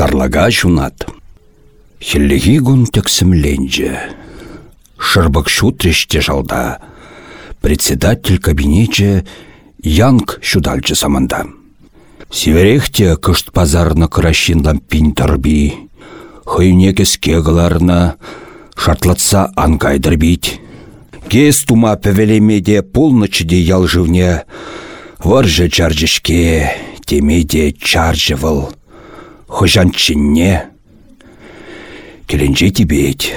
Сарлага жунат. Хеллеги гун тексімленже. Шырбық шутреште жалда. Председатель кабинете Янг шудальчы саманда. Северехте кышт пазарны кыращинлан пин тарби. Хыйне кеске шартлатса ангайдыр бить. Кес тума пәвелемеде полночыде ялжывне. Варжы чаржышке, темеде чаржывыл. Хыжанчинне. Келенже тибет.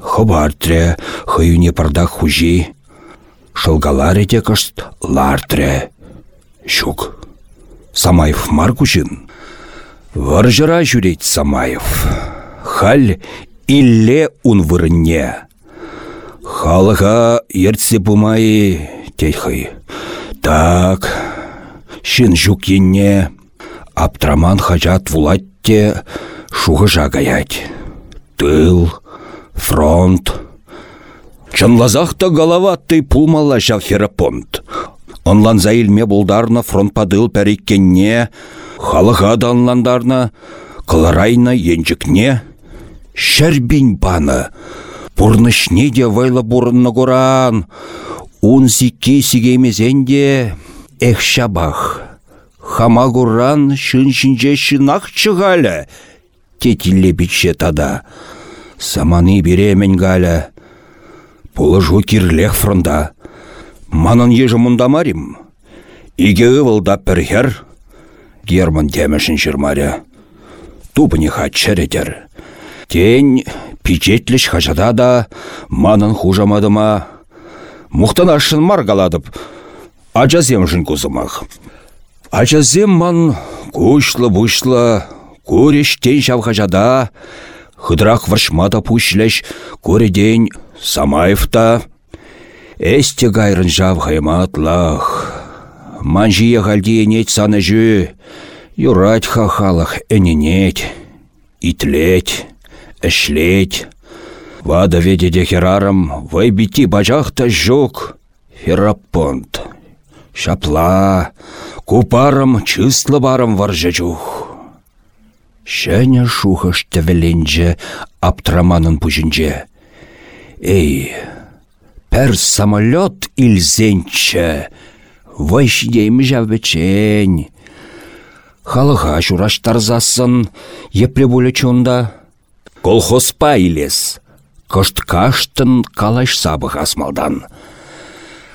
Хыбартре, хыюне пардах хужи. Шылгаларе те кышт лартре. Шук. Самаев маркучын. Варжыра жүрет Самаев. Халь илле ун вырынне. Халыға ертсе бумай тейхай. Так, шын жүк енне, аптраман хажат вулатте жагаять. Тыл, фронт. Чынлазақта галаваттай пулмалла жав херапонт. Онлан заилме болдарна фронт падыл пәріккенне, халыға данландарна, кыларайна енжікне, Шәрбін баны. Пурнышне де вайлы бұрынны көран. Ун зике сигемезенде эх шабах. Хама гуран шын шинже шынақ чығалі. Тетілі бітше тада. Саманы беремен галі. Пулы кирлех фронда. Манын ежі мұндамарим. Иге ывылда пірхер. Герман темешін жырмаря. Тупыны хатчередер. Тень пичетліш хажада да манын хужамадыма. Мухтан ашын маргаладып, ажазем жын кузымақ. Ажазем ман кушлы-бушлы, куреш тень хажада, хыдырақ варшмада пушлеш, день Самаевта. Эсте гайрын жав хайматлах. Манжия галдие саны жу, юрать хахалах әненет, итлеть эшлеть. Вада ведеде херарам вайбити бажахта жук. Ферапонт. Шапла. Купарам чыслы барам варжачух. Шәне шухыш тәвеленже аптраманын пужинже. Эй, пәр самолет илзенче. Вайшдеймі жәвбечен. Халыға жураштарзасын, епле бөлі чунда. Колхозпа илес. Кышт каштын калаш сабық асмалдан.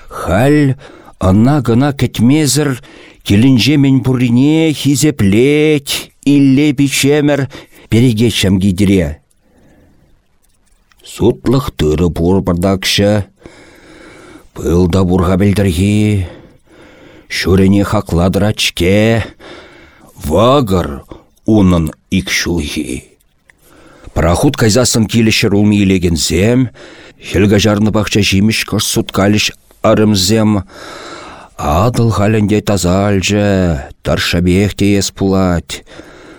Халь ана гына кетмезір келінжемен бұрине хизеплет, илле бичемір переге гидре. Сутлық түрі бұр бардакшы. Пылда бұрға білдіргі. Шүрене хақладырачке. Вагыр унын икшулхи. Парахут кайзасын килешер улми илеген зем, хелга жарны бақча жиміш кыш суткалиш арымзем, адыл халенде тазальже, таршабехте ес пулать.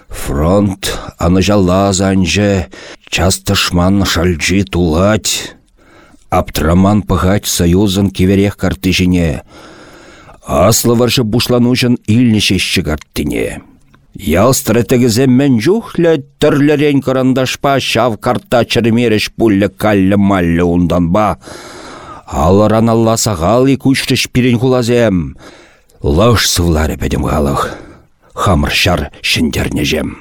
Фронт аны жаллазанже, часто шман шальджи тулать. Аптраман пыхать союзын киверех картыжине. Аслы варжы бушланужын илнешешчі карттине. Ял стратегіземмен жүхлі түрлерен карандашпа шав карта чырмереш пуллі каллі маллі ба. Алыран алла сағалы күшріш пирен хулазем. Лыш сывлары бәдім ғалық. Хамыршар жем.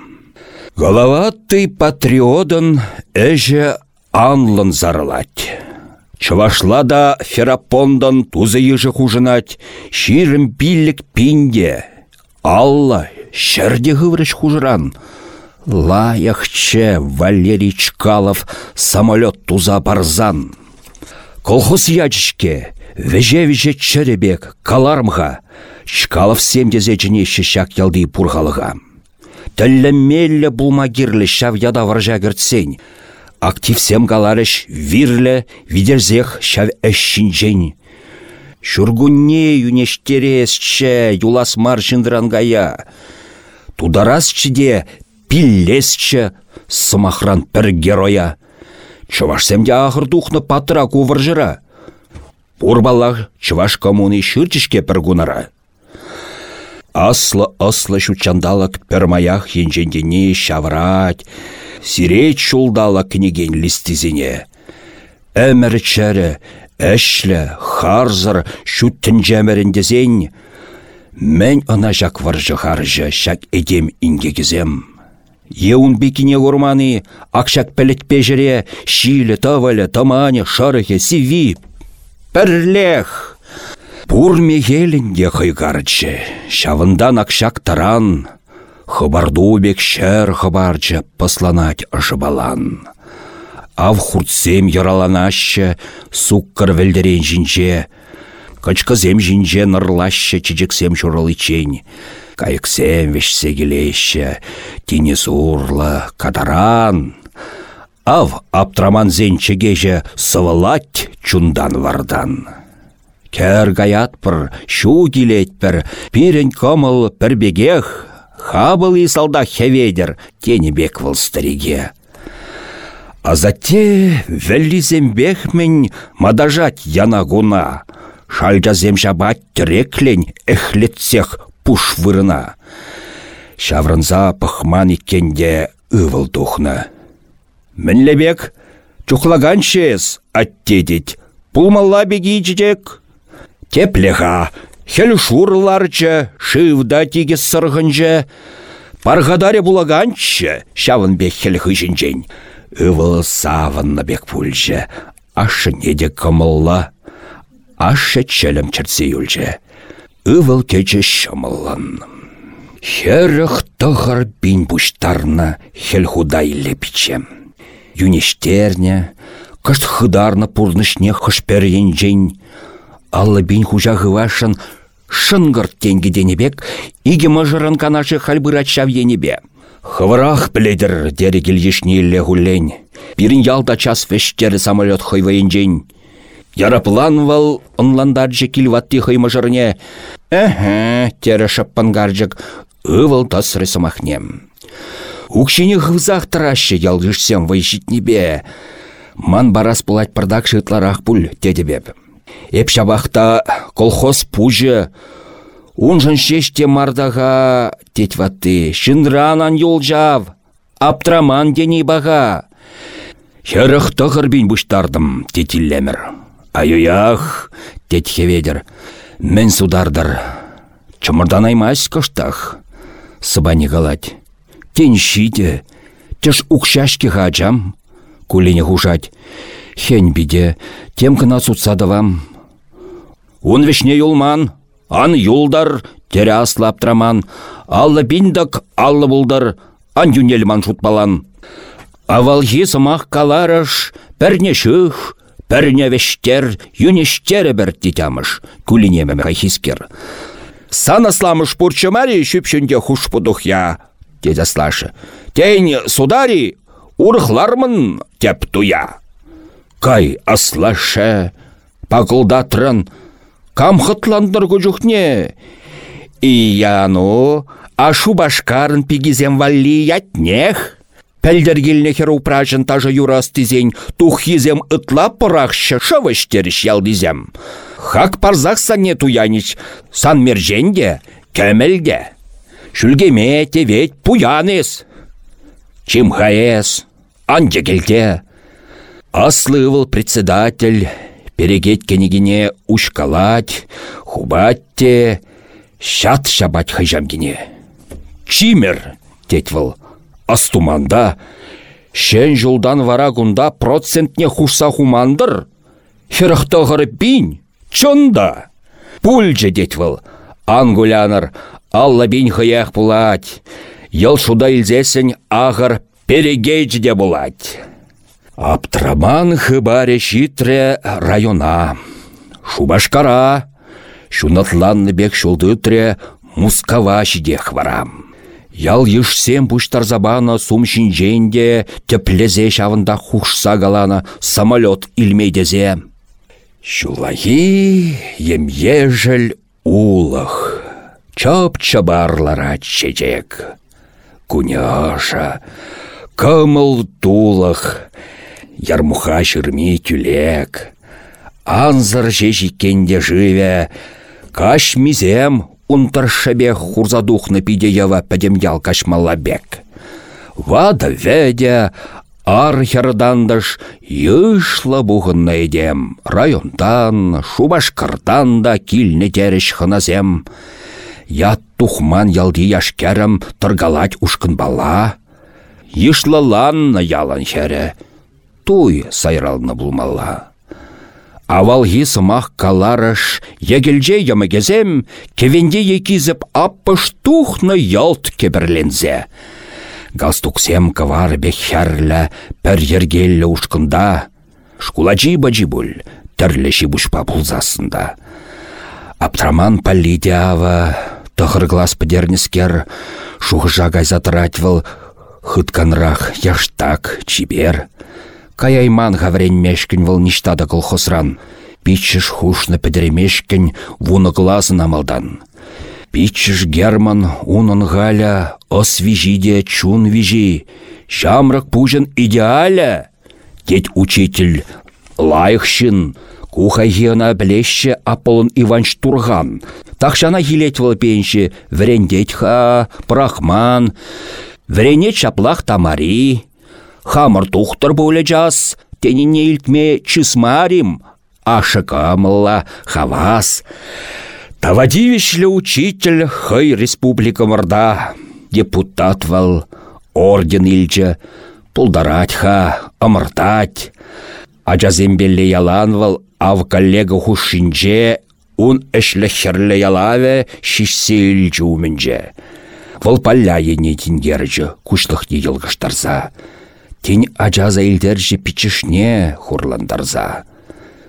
Головатый патриодын әжі анлын зарылать. Чывашлада ферапондан тузы ежі хужынать, ширім биллік пинде. Алла шәрде хыврыш хужран. Лаяхче Валерий Чкалов самолет туза барзан. Колхоз ячышке, веже-веже чәребек, калармға, Чкалов семдезе жінеші шак ялды пурғалыға. Тәлі мелі булмагирлі шав яда варжа гіртсен. Актив сем галарыш вирлі видерзех шав әшшінжен. Шургунне юнештересче юлас маршиндрангая. Тударасчыде пиллесче сымахран пір героя. Чывашсемде ахыр тухны патыра Пурбаллах чываш коммуны шырчышке пір гунара. Аслы-аслы шучандалык пермаях енжендене шаврать, сирет шулдала кнеген листизіне. Әмір чәрі, әшлі, харзыр, шүттін жәміріндезен, Мен ына жак варжы харжы, шак эдем ингегізем. Еун бекине урманы, акшак пәлет пежіре, шилі, тавалі, тамане, шарыхе, сиви. Пірлех! Пурме елінде хыйгарчы, шавындан акшак таран, хыбарду бек шәр хыбарчы пысланать ажыбалан. Ав хуртсем яраланашы, суккар вілдерен жінче, качкызем жінче нырлашы чечексем чуралычень. Кайыксем вешсе келеші, тине сурлы, кадаран. Ав аптраман зенчегеже сывылать чундан вардан. Кәр гаятпыр, шу келетпір, пирен комыл пірбегех, хабыл салда хеведер, тенебек выл стариге. А зате вәллизембехмен мадажать яна гуна, шальжазем жабат тіреклен пуш вырына. Шаврынза пахман иккенде ывыл тухна. Мінлебек, чухлаганшес, аттедет, пулмалла беги жидек. Теплеха, хел шурларчы, шывда тиге сырғынжы. Паргадаре булаганчы, хел хыжынжен. Ывыл савынны бек пульжы, ашы неде кымылла. Ашы чәлім чіртсе юлжы. Ывыл кече шымылын. Херых тұғыр бин буштарна хел худай лепчем. Юнештерне, кышт хыдарны пурнышне хышпер енжен, Аллы бин хужа хывашын шынгыр денебек, иге мыжырын канашы хальбырат шав енебе. Хывырах біледір дері келешіне ілі гуллен. Бірін ялда час вештері самолет хыйвайынжен. Яраплан вал онландаржы килватты хыймыжырне. Әхі, тері шаппан гаржык, ывыл тасры самахнем. Укшине хывзах тарашы ялгышсем вайшитнебе. Ман барас пулать пырдак шытларах пуль, тедебеп. Эп шабахта колхоз пужы. Унжын шеште мардага тет ватты. Шынранан юлжав. Аптраман дени бага. Херых тығыр бұштардым, тетиллемір. Айуях, тет хеведер. Мен судардар. Чымырдан аймас кыштах. Сыбани галать. Тен шиде. Теш укшашки ғаджам. Кулине хушать. Хень биде. Тем кына сутсадывам. Ун вишне юлман. Ан юлдар. Тере аслаптраман. Аллы биндак, аллы булдар. Ан юнелман шутпалан. Авалхи сымақ каларыш, пәрне шүх, пәрне вештер, юнештері бір титямыш, күлінемі хискер. Сан асламыш пурчымари шүпшінде хуш я, деді аслашы. Тейн судари, урхлармын теп туя. Кай аслашы, пақылдатрын, камхытландыр күжухне. Ияну, ашу башкарын пигизем валли ятнех. Пәлдергеліне хер упражын тажы юрас тізен, тухизем ытла пырақшы шывыштеріш ялдизем. Хак парзақ сане туянич, сан мерженде, кәмелде. Шүлгеме тевет пуянес. Чим хаес, анже келте. Аслывыл председатель, перегет кенегине ушкалать, хубатте, шат шабать хайжамгине. Чимер, тетвыл, астуманда, шен жылдан вара гунда процентне хушса хумандыр. Херахтағыры бин, чонда. Пульже детвыл, ангуляныр, алла бин хыях пулать. Йыл шуда илзесін ағыр перегейдж де булать. Аптраман хыбаре шитре района. Шубашкара, шунатланны бек шулдытре мускава шидех варам. Ял ешсем забана сум шинженде теплезе шавында хушса галана самолет илмейдезе. Шулахи ежел улах. Чоп чабарлара чечек. Куняша, кымыл тулах, ярмуха шырми тюлек. Анзыр жешіккенде живе, каш мизем унтаршабе хурзадухны пидеява пәдемял кашмалла бек. Вада ведя, архердандыш йышла бұғынна едем. Райондан, Шубашқардан да килне тереш хыназем. Ят тухман ялди яшкерім тұргалать ушкын бала. Йышлаланна ялан хәрі. Туй сайралны бұлмалла. Авалги сымақ каларыш, егілже ямагезем, кевенде екізіп аппыш тухны ялт кебірлензе. Галстуксем кавар бехәрлі пір ергелі ұшқында, шкулачи бачи бұл, тірліші бұшпа бұлзасында. Аптраман паллиде ава, тұғыр глаз підернескер, шуғыжа гайзатыратвыл, хытканрах яштак чибер. Каяйман мешкін выл ништада колхозран. Пичіш хушны педеремешкін вуны глазын амалдан. Пичіш Герман унын галя ос вижиде чун вижи. Шамрак пужен идеаля. Тет учитель лайхшин. Кухайгена блеще Аполлон Иванч Турган. Тахшана хилетвал пенші врендетха, прахман, врене чаплах тамари, Хамыр тухтыр жас, теніне илтме чысмарим, ашыкамылла хавас. Тавадивишлі учитель хай республика мырда, депутат вал, орден илчі, пулдарать ха, ымыртать. Ажазембелле ялан вал, ав коллега хушинже, ун херлі ялаве шишсе илчі умінже. Вал палля ене тингерджі, кушлық не. Тень ажаза илдерже пичішне хурландарза.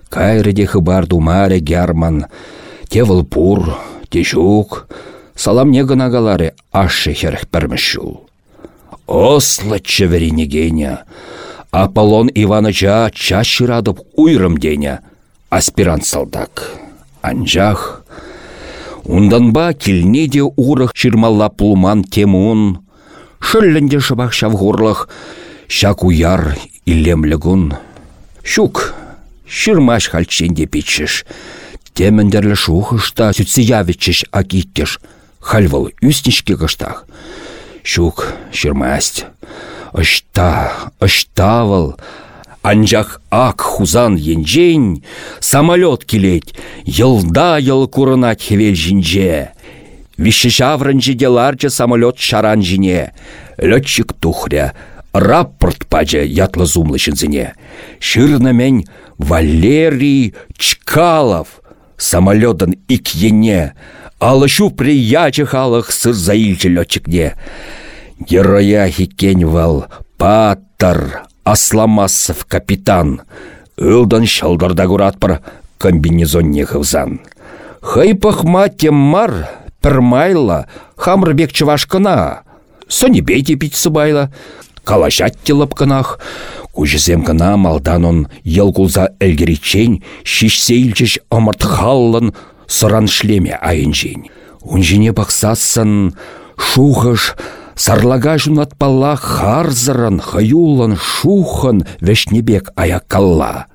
Кайрыде хыбар думаре герман, те пур, те жук, саламне гынагаларе ашы херх. Ослы чеверине геня, Аполлон Иваныча чашырадып уйрым деня, аспирант салдак. Анжах, унданба килнеде урых чирмалла пулман темун, шыллінде шыбақ шавғурлық, Шак уяр илемлігун. Шук, шырмаш хальченде пичеш. Темендерлі шухышта сүтсі явичеш акиттеш. Хальвал үстнішке кыштах. Шук, шырмасть. Ышта, ыштавыл. Анжақ ак хузан енжен, самолет келет, йылда йыл курынат хевел жинже. Виші шаврынжы деларчы самолет шаран жине. Тухря, рапорт пача ятлы зумлы шынзіне. Шырнымен Валерий Чкалов самолетын икене, алышу приячы халық сыр заилчі летчикне. Героя хикен вал Паттар Асламасов капитан. Үлдін шалдарда күратпыр комбинезонне хывзан. Хай пахма теммар, пірмайла, хамрбек чывашкына. Сони бейте пить сыбайла, калашат лапканах. Кужызем кына малдан он елгулза әлгеречен, шишсе илчеш омыртхаллын сыран шлеме айынжен. Унжине бақсасын, шухыш, сарлага жунатпалла харзырын, хаюлын, шухын, вешнебек аяккалла.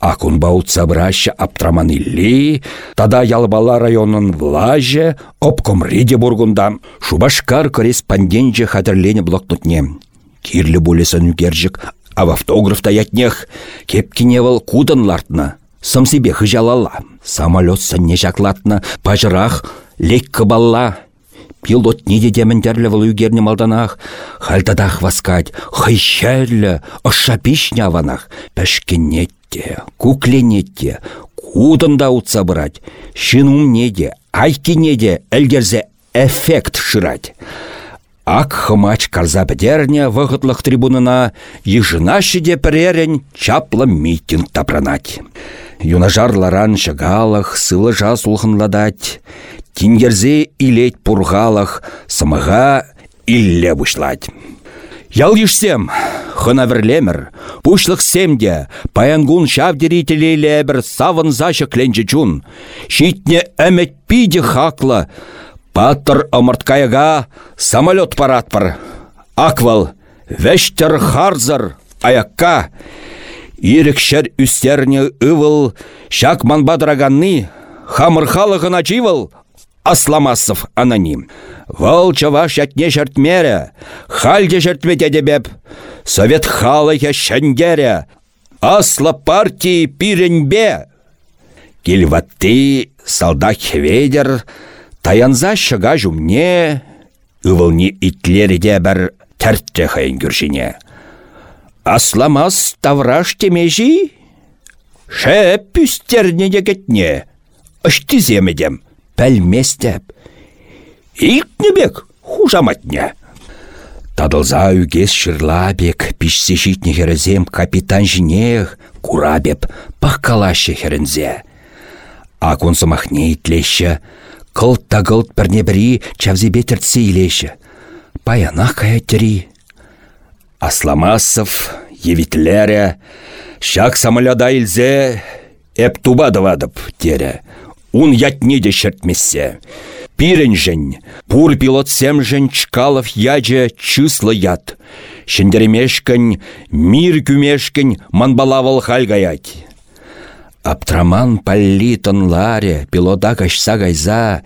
Акун баут сабраща аптраман илли, тада ялбала районын влаже, обкомриде бургунда, шубашкар корреспонденче хатырлене блокнотне. Кирлі болесын үкержік, ав автографта ятнех, кепкеневал кудан лартна. Сымсебе хыжалала, самолет сынне жақлатна, пажырах, леккі балла. Пилот неде деміндерлі выл үгерне малданах, хальтадах васкать, хайшәрлі, ышапишня аванах, пәшкенетте, кукленетте, кудында утса бұрать, шинумнеде, айкенеде, әлгерзе эффект шырать. Ак хымач карза бідерне вғытлық трибунына ежына шеде піререн чаплы митинг тапранать. Юнажарларан шагалах сылы жас улхынладать, тингерзе илет пургалах, самыға илле бушлать. Ял ешсем, хына верлемір, пушлық семде, паянгун шавдерителей лебір савын зашы чун. Шитне әмет пиде хақлы, Паттыр омырткаяға самолет паратпыр. Аквал, вәштер харзыр, аякка. Ирекшер үстерне ывыл, шак манбадраганны, хамыр халығына чивыл, Асламасов аноним. Вăл чăваш ятне çртмерре, хальде çртме тедебеп. Совет халăхе çндерре. Асла партии пиренбе. Килватти салдак хеведер, таянза шыга жумне, ывылни итлереде бір тәртті хайын күршіне. Асламас тавраш темежи? Шәп пүстерне дегетне. Ашты земедем, пәлместеп. Икнебек, хужаматне. Тадылза үгес шырлабек, пішсе житне херезем капитан жинех, курабеп, паққалашы херензе. Акун сымахне итлеші, кылт та кылт бірне бірі чавзебе тіртсе илеші. Паяна каяттері. Асламасов, евитлері, шак самаляда илзе, әп туба давадып, тере. Ун ятне де шертмесе. Пирен жын, пур пилот сем жын чкалов ядже чыслы ят. Шендеремешкін, мир күмешкін манбалавал хальгаять. Аптраман палли ларе, пилота кашса гайза,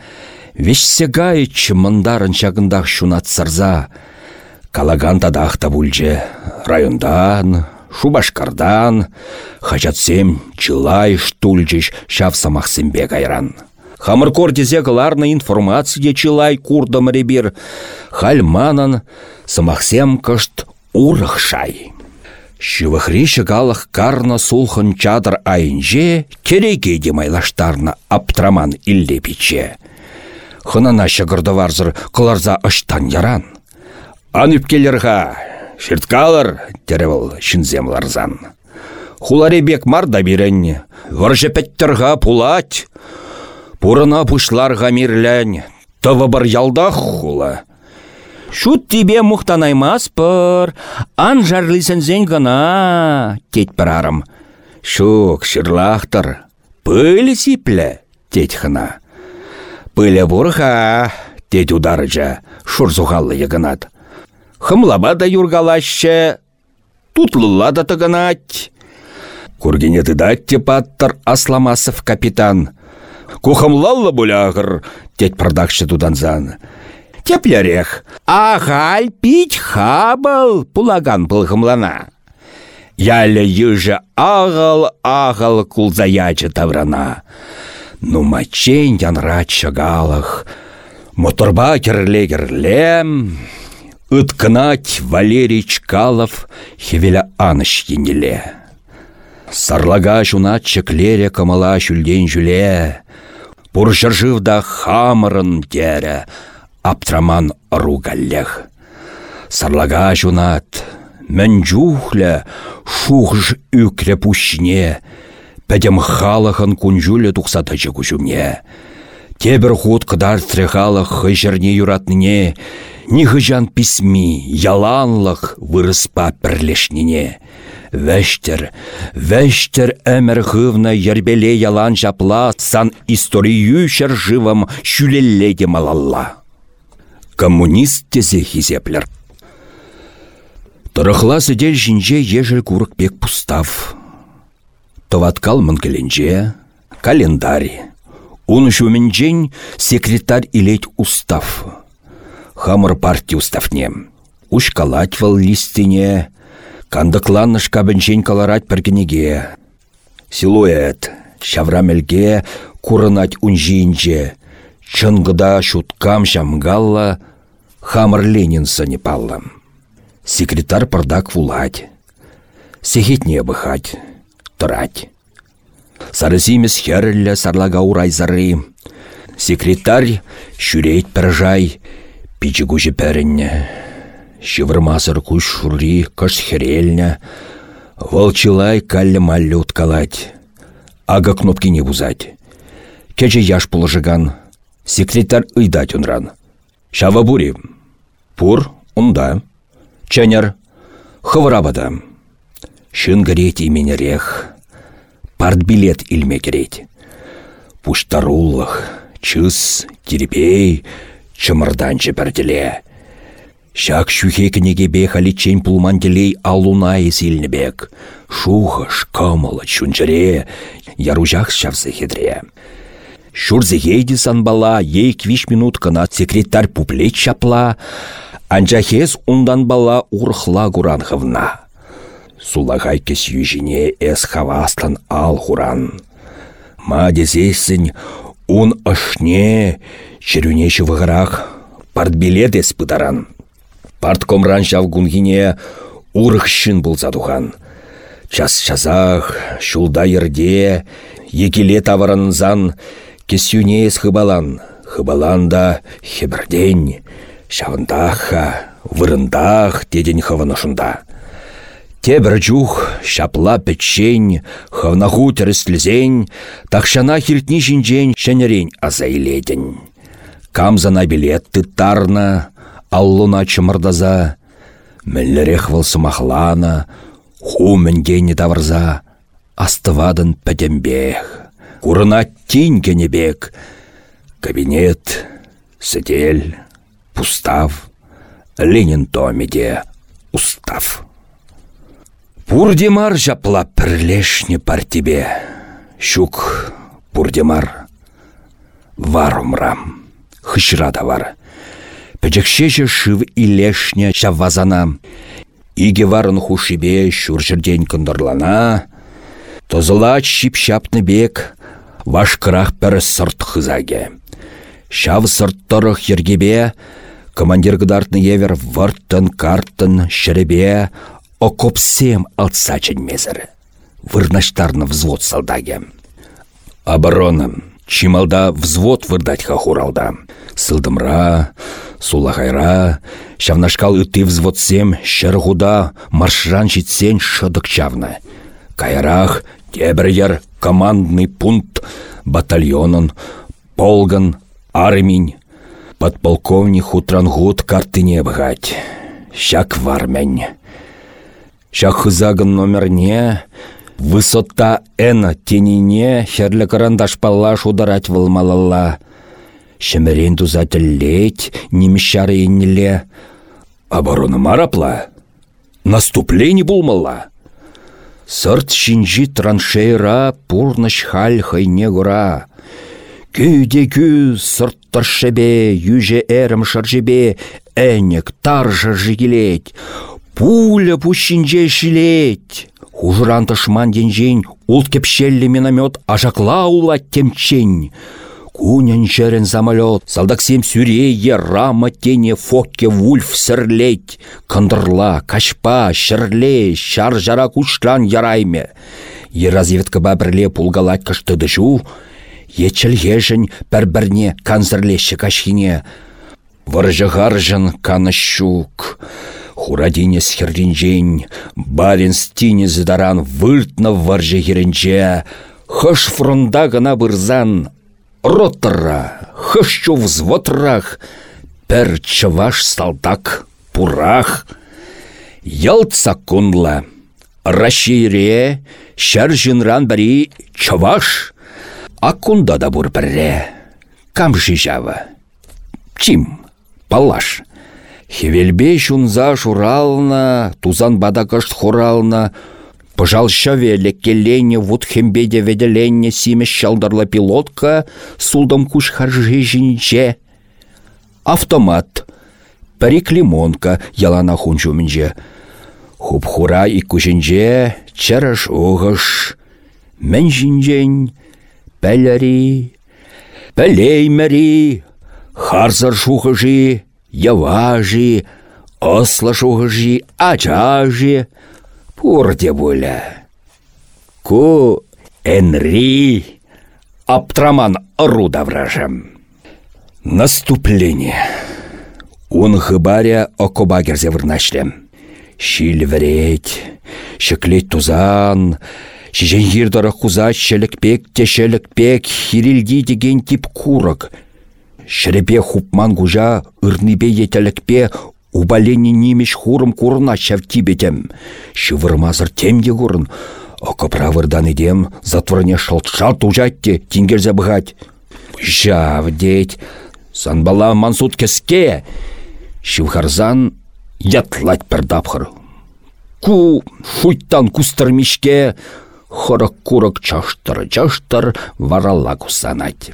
вешсе гайчы мындарын шагындақ шунат сырза. Калаган тадақта бульже, райондан, Шубашкардан, хачатсем чылай штульчиш шав самахсембе кайран. Хамыркор тезе кыларны информация чылай курдым ребир, хальманан самахсем кышт урых шай. Шывахри шыгалах карна сулхын чадыр айынже кереге демайлаштарна аптраман илле пиче. Хынана шығырды кыларза ыштан яран. Ан үпкелерға, Шерткалар, теревіл шынзем ларзан. Хуларе бек марда бирен, варжы пәттірға пулать. Пурына пушларға мирлән, тывы бір ялдақ хула. Шут тебе мұқтанаймас пыр, ан зен гына, тет бір арым. Шук, шырлақтыр, пылі сиплі, тет хына. Пылі бұрға, тет ударыжа, шурзуғалы егінат. Хымлаба да юргалаще, тутлыла да тыгынать. Кургене тыдать тепаттыр Асламасов капитан. Кухымлалла бұлағыр, тет продакшы туданзан. Теплерех, ағал пить хабыл, пулаган пылғымлана. Ялі южы ағыл-ағыл кулзаячы таврана. Ну мачен янрат шагалах, моторба керле-керлем, Валерий Чкалов хевеля аныш енеле. Сарлага жуна чеклере камала жүлден жүле. Пуржыржывда хамырын дере, аптраман ругаллех. Сарлага жунат, мін жухлі, шухж үкре пушне, пәдем халахын күнжулі тұқсатачы күжумне. Тебір худ кыдар трехалах хыжырне юратныне, Нихыжан письми, яланлық вырыспа пірлешніне. Вәштер, вәштер әмір ғывна ербеле ялан жапла, сан историю живым шүлеллеге малалла. Коммунист тезе хизеплер. Тұрықла сідел жінже ежіл курық бек пустав. Товаткал мұнкеленже, календарь. Он жуменжен секретарь илет устав хамыр партия уставне. Ушкалать вал листине, кандыкланныш кабінчен каларать піргенеге. Силуэт, шаврамелге курынать унжинче, чынгыда шуткам жамгалла, хамыр Ленин сыне палла. Секретарь пардак вулать. Сехетне быхать, тұрать. Сарызимес херлі сарлага урайзары. Секретарь шүрейт піржай, Пичі күші пәрінне. Шывырмасыр күш шури кыш херелне. Волчылай каллі маллі уткалать. Ага кнопки не бузать. Кече яш положыган. Секретарь ыйдать унран. Шава бури. Пур унда. Ченер. Хывырабада. Шын греть именерех. Партбилет илме кереть. Пуштаруллах. Чыс, терепей, чымырданчы пірділе. Шак шүхе кінеге халичен пулман телей алунай бек. Шуғы шкамылы чунчыре, яружақ шавсы хедре. Шурзы ейді санбала, ей квиш минут кына секретарь пуплет чапла, анчахес ундан бала урхла гуранхывна. Сулагай кес южине эс хавастан ал хуран. Ма дезесін ун ашне черюнеші вғырах партбилет эс пыдаран. Парткомран шав гунгине урықшын бұл задухан. Час часах, шулда ерде, егеле таваранзан, кесюнес хыбалан, хыбалан да хебірден, шавындақха, вырындақ деден хывынышында. Тебір жух, шапла печень, хывнаху тіріслізен, тақшана хиртні жінжен шәнерен азайледен. Камзана билетты тарна, аллуна чымырдаза, Мәлләрех вылсымахлана, ху мінгені тавырза, астывадын пәдембех. Курына тень кенебек. Кабинет, сетель, пустав, Ленин томеде устав. Пурдемар жапла пар тебе. Щук пурдемар варумрам. Хышрада вар. Пәчекшеше шыв илешне чаввазана. Иге варын хушибе шуржырден кындырлана. Тозыла чип-шапны бек, вашкырах пір сырт хызаге. Шав сырттырых ергебе, командир гдартны евер вырттын карттын шеребе, окопсем алтса ченмезір. Вырнаштарны взвод салдаге. Обороным. Чималда взвод вырдать хахуралда. Сылдымра, сулахайра, шавнашкал үтті взводсем шырғуда маршран жетсен шыдық чавны. Кайрах тебір командный пункт батальонын, полган, арминь, подполковник хутрангут картыне бғать. Шак вармень. Шак хызагын номерне, высота Н тенине херлі карандаш паллаш ударать вылмалала. Шемерен тузателлеть, немещары еннеле. Оборона марапла. Наступление булмала. Сырт шинжи траншейра пурныш халь хайне гура. Күйде күй сырттыр шебе, юже әрім шаржебе, әнек таржа жигелет. Пуля пущинже шилет. Хужыран тышман денжен, улт кепшеллі миномет ажакла темчень. Кунен жерен самолет, салдаксем сюрее, рама тене фокке вульф сірлет. Кындырла, кашпа, шырле, шар жара кушлан ярайме. Е разведка бірле пулгалать кышты дышу, ечіл бір-бірне канзырлеші кашхине. Варжы-гаржын канышук. Хурадине схердинжен, барин стине задаран выртна варжы херенче. Хыш фронда гына бырзан, ротыра, хыщу взвотрах, пір чываш салдак пурах. Ялтса кунла, рашире, шар жынран бари а кунда да бур бірре. Кам жава? Чим? Палаш. Хевелбе шунза шурална, тузан бадакашт хурална, Пыжал шавеле келлене вуд хембеде веделенне симе шалдарла пилотка сулдам куш харжи жинче. Автомат. Парик лимонка ялана хунчумінже. Хуп-хура и кушинже чараш оғыш. Мен жинжен пәләри, пәлеймәри, харзар шухыжи, яважи, осла шухыжи, ачажи, Пурде буля. Ку Энри Аптраман руда вражем. Наступление. Он хыбаря окобагерзе вырнашлем. Шил вреть, шеклет тузан, Шижен хирдара хуза шелікпек те шелікпек деген тип курок. Шерепе хупман гужа ырныбе етелікпе Убалени немеш хурым курна шавтибетем. Шывырмазыр темде курын. Око правырдан едем, затворне шалт-шалт ужатте, тингерзе. Жав деть, санбала мансут кеске. Шывхарзан ятлать пердапхыр. Ку фуйттан кустырмишке, хорок-курок чаштыр-чаштыр варалла кусанать.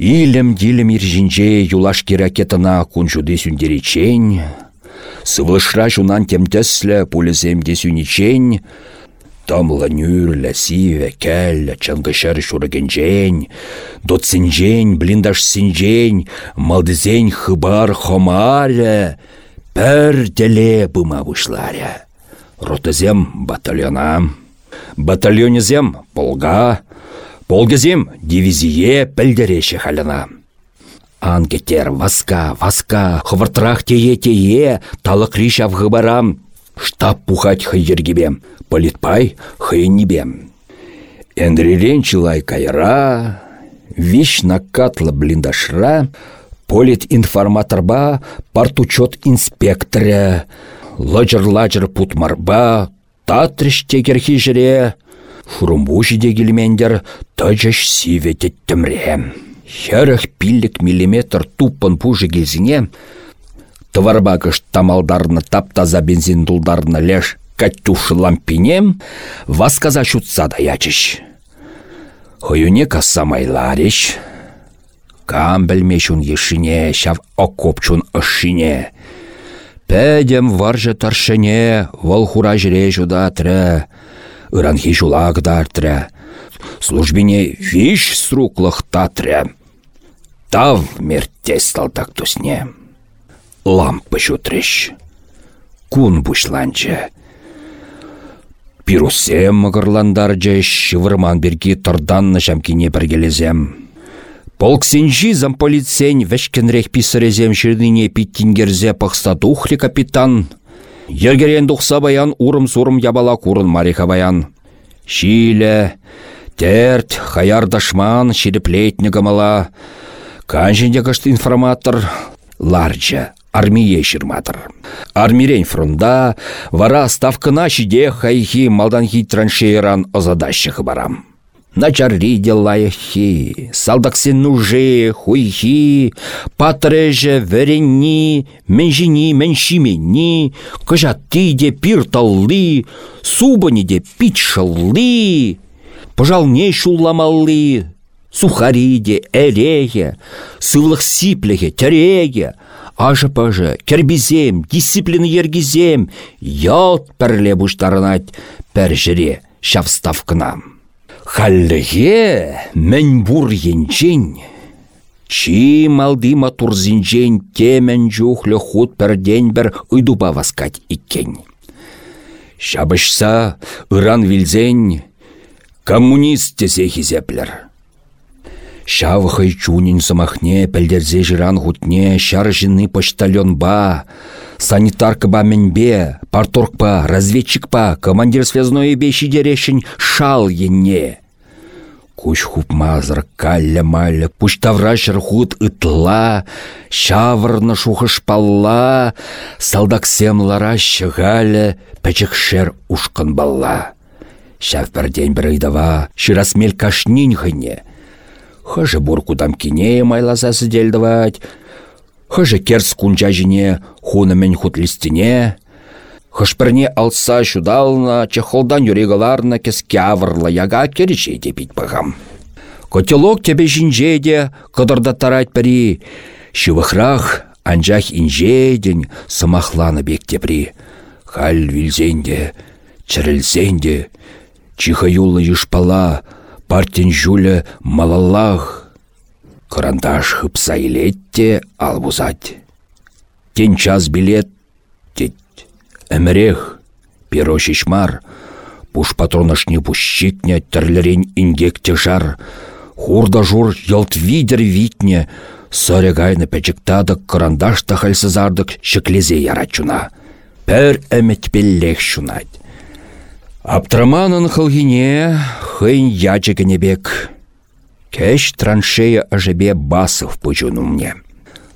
Илем дилем иржинже юлашки ракетына кунжуды сүндеречень, сывлышра жунан темтеслі пулезем десюничень, Тамла нүрлі, сиве, кәлі, чынгышыр шурыгенжен, дотсінжен, блиндаш сінжен, малдызен хыбар хомаре, пір деле бұма бұшларе. Ротызем батальона, батальонезем полга, полгезем дивизие пілдереші халына. Ангетер васка, васка, хывыртрах тее-тее, талық риш авғыбарам, штаб пухать хайергебем, политпай хайнебем. Эндрилен чилай кайра, виш накатлы блиндашра, полит информаторба, партучет инспектора, ладжыр-ладжыр путмарба, татрыш тегер хижіре, шурумбуши дегілмендер тажаш сиве теттімре. Херах пиллик миллиметр туппын пужы келзіне, Тыварбакыш тамалдарны таптаза бензин дулдарны леш катюш лампинем, васказа шутса да ячыш. Хойуне касса майлариш, кам білмешун ешіне, шав окопчун ышыне. Пәдем варжы таршыне, вол хура жудатры, ыранхи жулак дартры, службине виш сруклых татры. Тав мертес талдак тусне лампы çутрӗҫ. Кун бушланчы. Пирусем мығырландарчы шывырман берги тұрданны жамкине біргелезем. Полксенжи замполитсен вәшкенрех писырезем шырдыне питтингерзе тухли капитан. Ергерен дұқса баян урым-сурым ябала курын мариха баян. Шиле, терт, хаярдашман, ширеплетні гамала. Канжінде кышты информатор, ларча, армие шырматыр. Армирен фронда, вара ставкына шиде хайхи малданхи траншейран озадащығы барам. Начарри делайхи, салдаксен нуже, хуйхи, патреже, веренни, менжини, меншимени, кыжатти де пир талли, субани де пич шалли, пожалне шулламалли, сухари де эреге, сывлых сиплеге, тереге, Ажы-пажы, кербізем, дисциплины ергізем, ялт пірле бұштарынат пәр жіре шавставкына. Халлыге мен бур енчен, Чи малды матурзинчен темен жухлы худ пәрден бір ұйдуба васкать иккен. Шабышса ыран вилзен коммунист тесе хизеплер. Шавхай чунин самахне, пәлдерзе жиран хутне, шар жины почтальонба, санитаркаба менбе, парторгпа, разведчикпа, командир связной беші дерешін шал енне. Куш хупмазыр калля малля, пуштавра хут ытла, шавырны шухышпалла, салдаксем лара шығалі, шер ушкан балла. Шав бірден бір ыйдава, шырасмел кашнин хыне, Хыжы буркудам кине майласа сіделдівать, хыжы керс кунча жіне хунымен хутлистіне, Хышпірне алса шудална, чехолдан юрегаларна кескявырла яга кереше депит бағам. Котелок тебе жинжеде, кыдырда тарать пари, шывыхрах анжах инжеден самахланы бек тепри. Халь вилзенде, чірілзенде, чиха юлы юшпала, партин жулі малаллах. Карандаш хыпса илетте албузать. Тен час билет тет. Әмірех, перо шишмар, пуш патронашни пущикне тірлерен ингекте жар. Хурда жур елт видер витне, Сыры гайны пәчіктадық карандаш тахальсызардық шеклезе ярачуна. Пәр әмет беллех шунать. Аптраманын хылгине хын ячыгіне бек. Кәш траншея ажебе басов пучуну мне.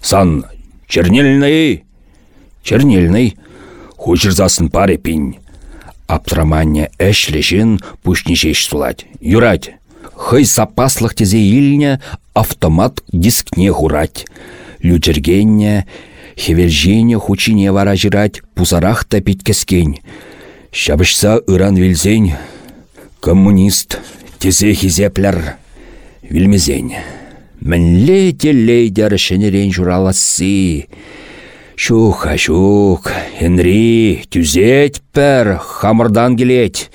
Сан, чернильный, чернильный, хучырзасын паре пинь. Аптраманне әшлешін пушнешеш сулать. Юрать, хый сапаслық тезе илне автомат дискне хурать. Лютергенне, хевержене хучине вара жирать, пузарах та Шабышса ыран вилзен, Коммунист тезе хизеплер вилмезен. Мінле телейдер шенерен жураласы. Шуха шух, Henry, түзет пір, хамырдан келет.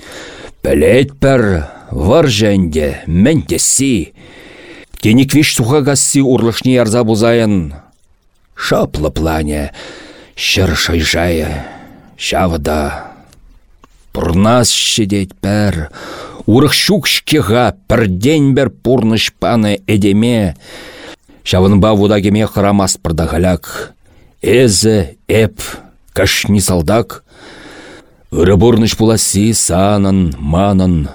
Пілет пір, вар жәнде, мен тесі. Тенеквиш сухагасы урлышне ярза бузайын. Шаплы плане, шыр шайжая, шавыда. Пұрнас шедет пір, урық шукшкеға пірден бір пурныш паны эдеме. Шавынба вудагеме хырамас пырдагаляк. Эзі, эп, кашни салдак. Үрі пуласи санын, манын.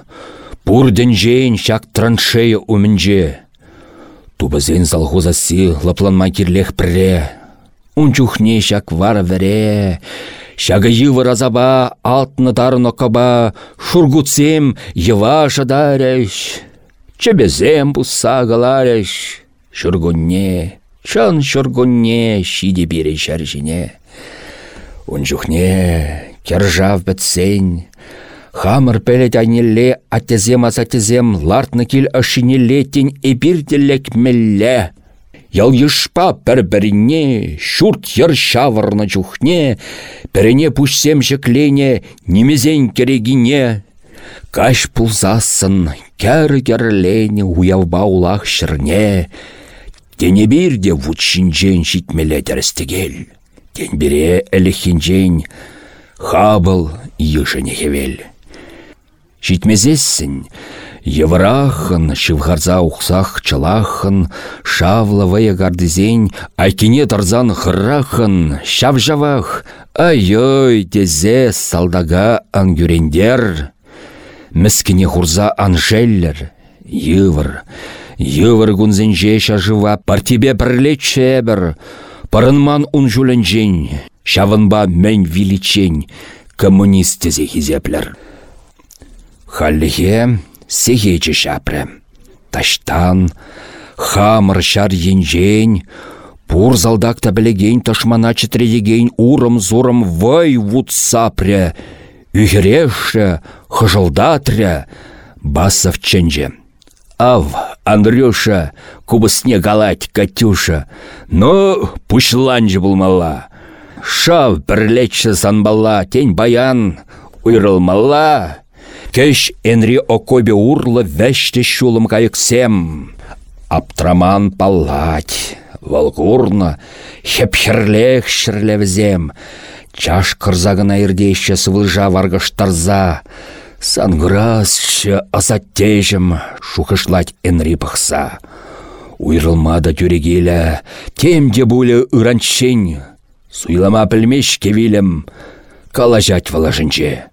Пурден жейін шак траншея умінже. Тубызен салхозасы лапланма кирлех пірре. Унчухне шак вара вере. Шага йывы разаба, алтны тарны каба, шургуцем йыва шадаряш. Чебезем бұса галаряш. Шургунне, чан шургунне, шиде бере шаржине. Унчухне, кержав бітсен, Хамыр пәлет айнелле аттезем азатезем лартны кил ашинелле тен эбирделек мелле. Ял ешпа пір-біріне, шурт ер шавырны чухне, піріне пушсем жеклене, немезен керегине. Каш пулзасын, кәрі кәрлене уявба улақ шырне. Тене бірде вучинжен житмеле тәрістегел. Тен біре әліхінжен, хабыл ешіне хевел. Житмезессін, Еврахын, шывғарза ұқсақ чылахын, шавлывая гардызен, айкине тарзан хырахын, шавжавах, ай-ой, тезе салдага ангюрендер. Міскіне хурза анжеллер, йывыр, йывыр гунзенже шажыва, партибе бірлече бір, парынман унжуленжен, шавынба мен виличен, коммунист тезе хизеплер. Халлихе сегечі шапры. Таштан, хамыр шар енжен, пур залдакта білеген ташмана чітірегейн урым-зурым вай вудсапря, үйгереші, хыжылдатря, басов ченже. Ав, Андрюша, кубысне галать, Катюша, но пушланжы булмала. Шав бірлечші санбала, тень баян, уйрылмала, Кеш энри окобе урлы вәшті шулым кайықсем. Аптраман паллать, волгурна, хепхерлех шірлевзем. Чаш кырзагына ирдейші сывылжа варгаштарза. Сангырасшы азаттежім шухышлать энри пықса. Уйрылмада тюрегелі, темде бұлі ыранчен. Суйлама пілмеш кевилім, калажать валажынче.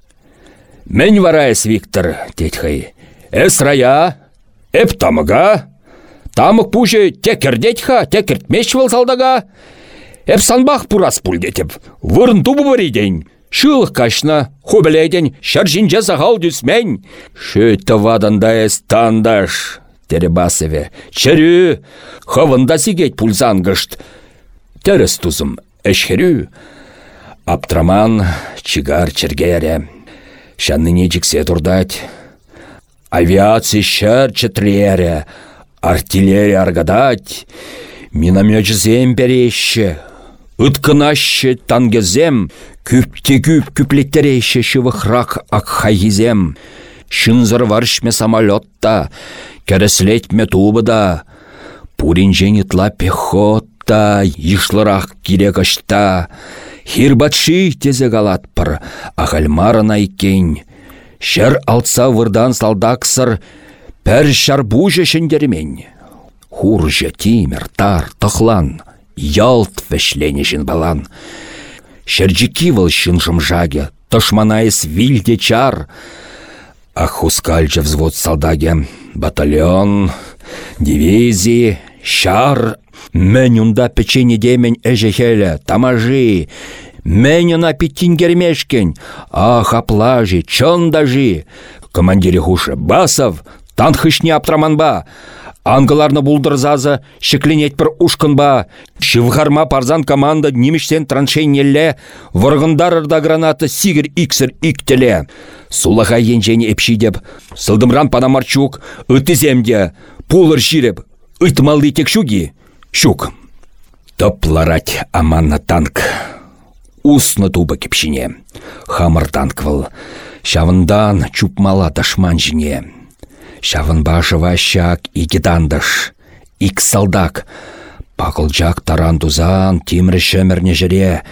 Мен варайс, Виктор, тетхай. Эс рая, эп тамыга. Тамык пуже текердетха, текертмеш салдага. Эп санбах пурас пульдетеп. Вырын тубы бариден. Шылық кашна, хубелейден, шаржинже сағал дүсмен. Шөтті ваданда эс тандаш. Теребасыве. Чәрі, хавында сигет пульзангышт. Тәріс тузым. Аптраман чигар чергере. Шанныне жіксе тұрдать. Авиация шәр чітірері, артиллерия аргадать, минометчізем переші, Үткінашы тангезем, күпте күп күплеттереші шывықрақ акхайгизем. Шынзыр варшме самолетта, кәріслетме тубыда, пурин женитла пехотта, ишлырақ кирекашта, Хирбатши тезе галатпыр, ағалмарын айкен. Шыр алтса вырдан салдақсыр, пәр шарбужы шендермен. Хуржы тимер, тар, тұхлан, ялт вәшленешін балан. Шәрджікі шын жымжаге, тұшманайыс вилде чар. Ах ускальчы взвод салдаге, батальон, дивизии, шар Мен унда печене демен әжехелі, тамажи, Мен на гермешкен, ах аплажи, чондажи. Командире хушы, басов, танхышне аптраманба. Ангыларны булдырзазы, шекленет бір ушкынба. Шывғарма парзан команда неміштен траншейнелле, вұрғындар ырда гранаты сигір иксір иктеле. Сулаға енжені эпшидеп, сылдымран панамарчук, үтіземде, пулыр жиреп, үтмалды тек шуги, шук. Топларать аманна танк. Усны туба кепшине. Хамыр танк выл. Шавындан чупмала ташман жіне. Шавынба жыва шак икидандыш. Ик салдак. Пақылжак тарандузан темірі шөмірне жіре.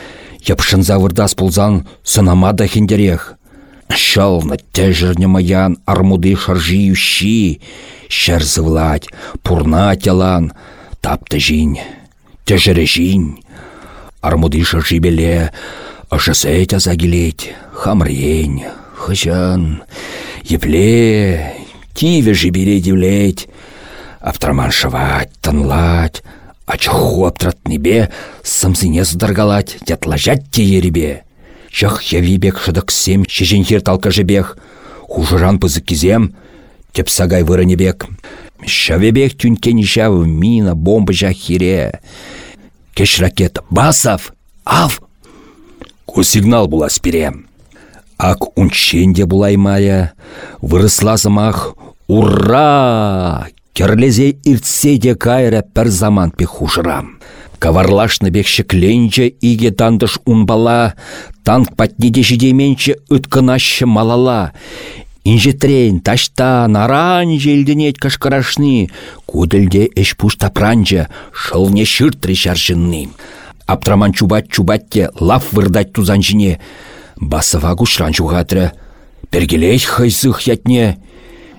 Япшын завырдас пулзан сынамада хендерех. Шалны тәжірне маян армуды шаржиющи. Шәрзывлать, пурна тялан, тапты жин, тәжірі жин. Армуды шаржи беле, ашасы тяза келет, хамрень, хыжан, епле, тиве жибере девлеть. Аптраман шывать, тынлать, ачху аптратнебе, сымсыне сыдаргалать, тятлажать те еребе. Чах явибек шыдықсем шешенхер талка жебех, хужыран пызык кизем, тепсагай вырынебек. Шавебек тюнкен шавы мина бомба жах хире. Кеш ракета. Басов! Ав! Ку сигнал була спирем. Ак унченде булаймая, вырысла замах. Ура! Керлезе иртседе кайра пір заман пехушырам. Каварлашны бекші кленче иге тандыш унбала, танк патнеде жидеменче үткінашы малала. Инжетрен, таштан, аран желденет кашкарашны, куділде эш пуш тапранча, шылне шыртры шаржынны. Аптраман чубат-чубатте лав вырдать тузанчыне, басыва кушран чугатры. Пергелейх хайзых ятне,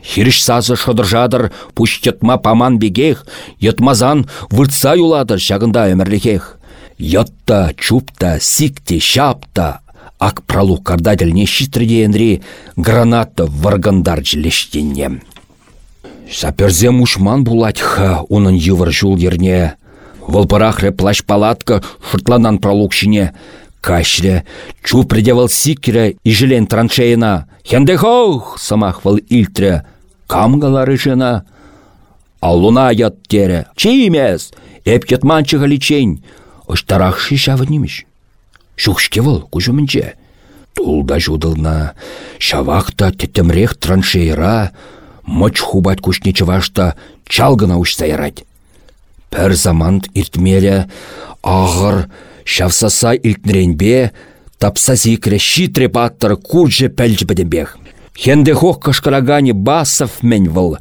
Хирш сазы шыдыр-жадыр, пуш йытма паман бегех, йытмазан выртса юладыр шагында өмірліхех. Йытта, чупта, сикте, шапта, ак пралу кардательне щитрде граната варгандар жилештенне. Саперзем ушман булать ха, унын ювыр жул ерне. Вылпырахры плащ-палатка шыртланан пралукшине. Кашре, чу придевал сикере и жилен траншейна. Хендехох, самахвал ильтре, камгалары жена. Алуна ят тере, чимес, эп кетманчыға личень. Оштарах шишавы немеш. Шухшке кужумінче. Тулда жудылна, шавақта тетемрех траншейра, мыч хубать кушне чывашта чалгына ушсайрать. Пәр замант иртмеле, ағыр, шавсаса илтнеренбе, тапса зикре щитре паттыр курже пәлж бәдембех. Хенде хох кашкарагане басов мен выл,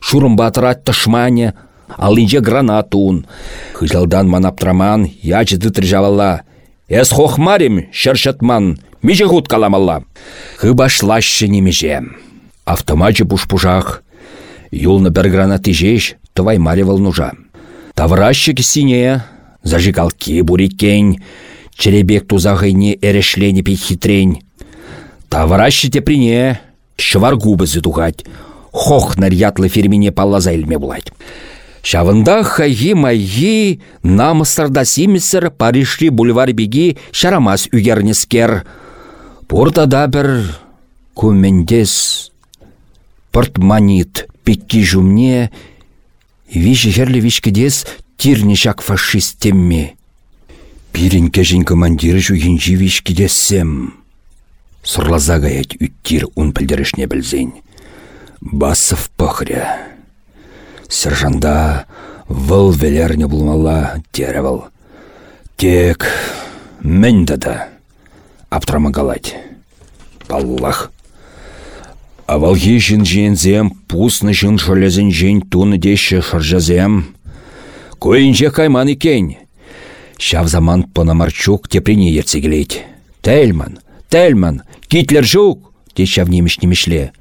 шурым батырат тышмане, алинже гранатун. Хыжалдан манаптраман, ячыды тіржавала. Эс хохмарим, шершатман, меже худ каламалла. Хыбашлашы немеже. Автомачы пуш-пушах. Юлны бір гранаты жеш, тывай маревал нужа. Тавращик сине, зажигалки бурикень, черебек тузағыне эрешлені хитрень. Тавращи теприне, шваргубы зытугать, хох нарятлы фермине паллаза илме булать. Шавында хайги майги намыстарда симесір Паришри бульвар беги шарамас үгернескер. Портада бір күмендес портманит пекки жумне виші херлі вишкедес тирне шак фашист темме. Пирин кәжін командиры жугенжі вишкедессем. Сұрлаза гаять үттір ұн пілдерішне білзен. Басов пөхря. Сержанда выл велерне булмала теревал. Тек мен дада. Аптрамагалать. Паллах. Авалхи жин жинзем, пусны жин шолезін жин туны деші шаржазем. Койынже кайман икен. Шав заман панамарчук теприне ерцегелейт. Тельман, Тельман, Гитлер жук, дешав немеш немешле.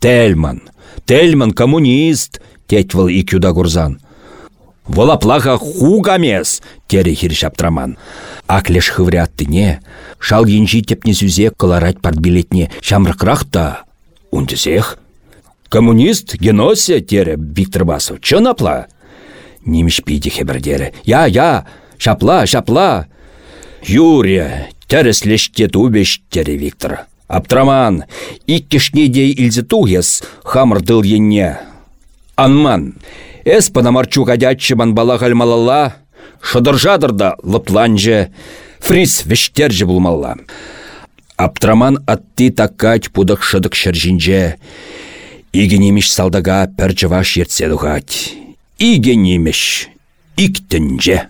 Тельман, Тельман коммунист, тетвыл икюда гурзан. Волаплаха хугамес, тере хир шаптраман. Аклеш хывряттыне, шал енжи тепне сүзе кыларать партбилетне шамрыкрахта, ундізех. Коммунист геносе тере Виктор Басов, чынапла? Немеш пиде хебірдері. Я, я, шапла, шапла. Юрия, тәріслеште тубеш тере Виктор. Аптраман, иккешнедей илзі туғес, хамырдыл енне. Анман, эс панамарчу гадяччыман бала малала, шыдыр жадырда лыпланжы, фриз вештержі булмалла. Аптраман атти таккать пудық шыдық шыржинже. Иге немеш салдага пір жываш ертсе дұғать. Иге немеш иктінже.